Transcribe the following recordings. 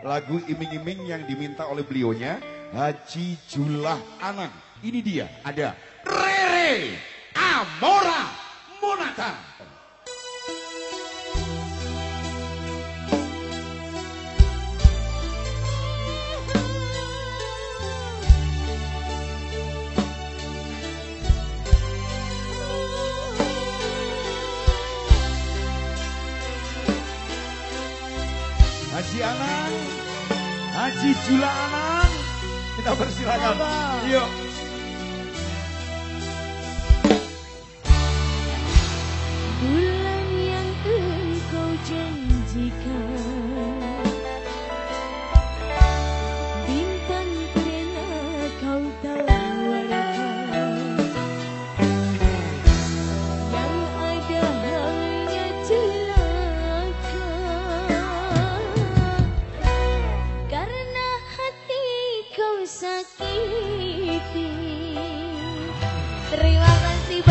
lagu iming-iming yang diminta oleh beliaunya Haji Julah Anang. Ini dia, ada Rere Amora Monata. Haji Anang Haji Julaan. Kita persilakan. Yuk. Dulu Terima kasih.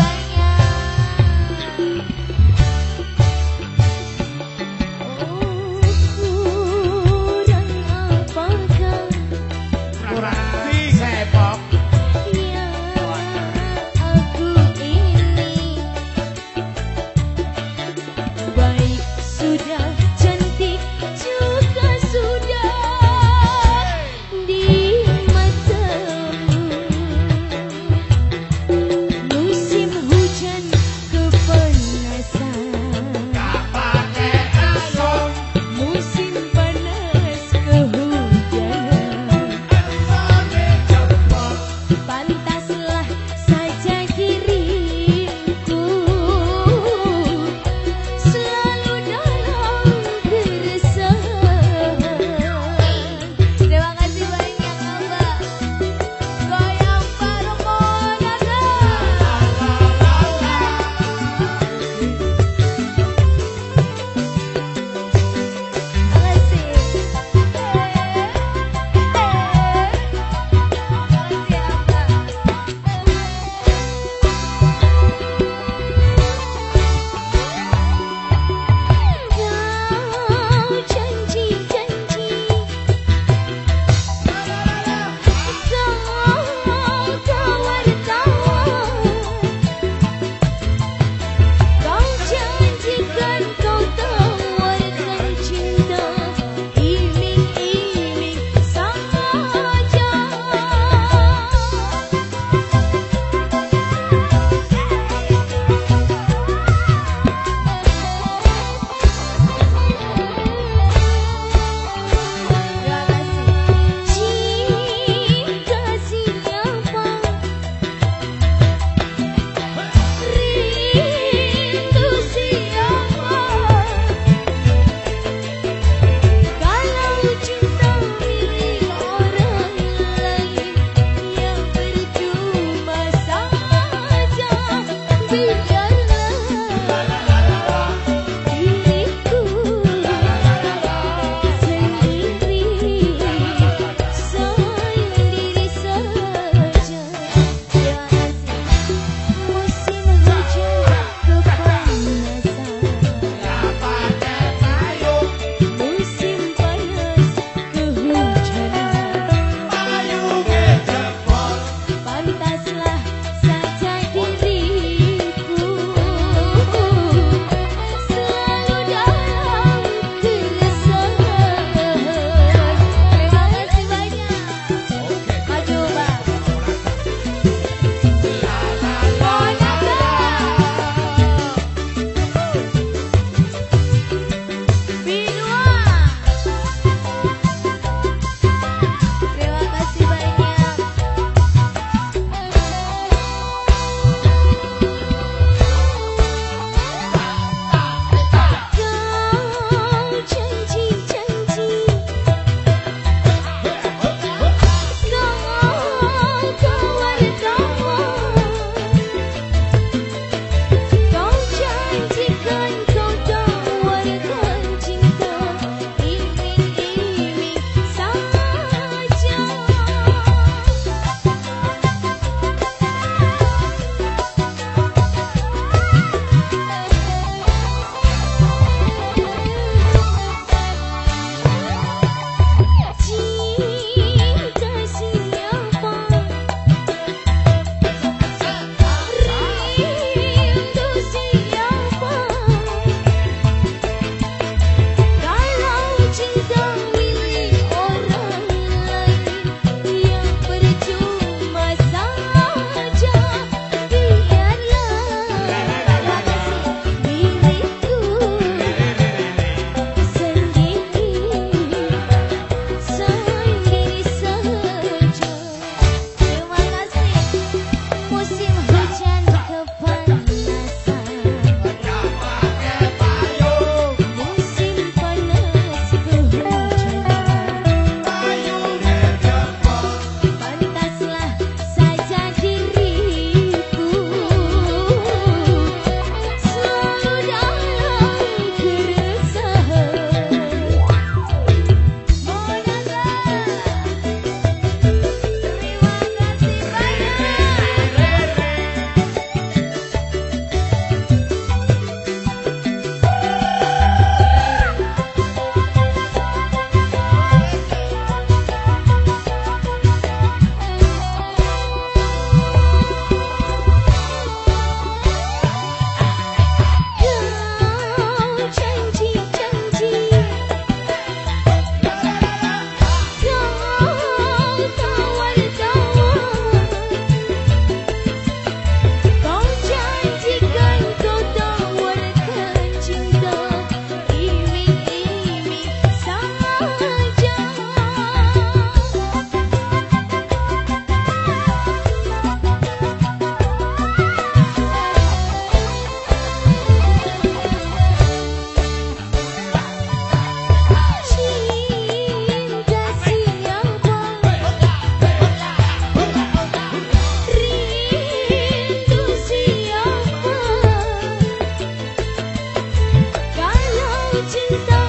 to the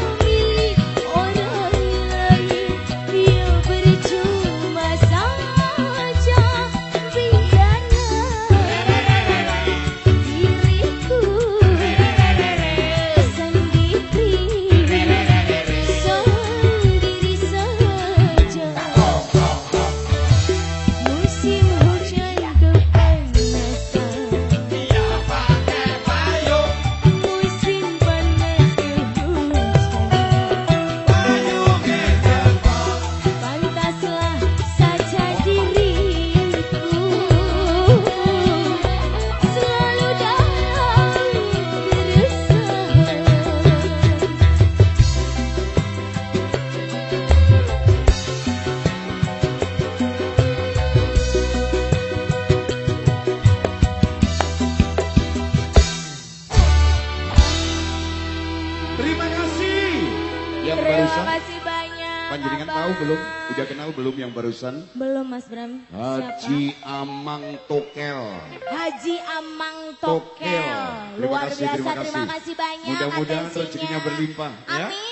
barusan? kasih banyak. Panjenengan tahu belum? Udah kenal belum yang barusan? Belum Mas Bram. Haji Amang Tokel. Haji Amang Tokel. Tokel. Terima Luar kasih, biasa. terima Terima kasih. kasih banyak. Mudah-mudahan rezekinya berlimpah, ya. Amin.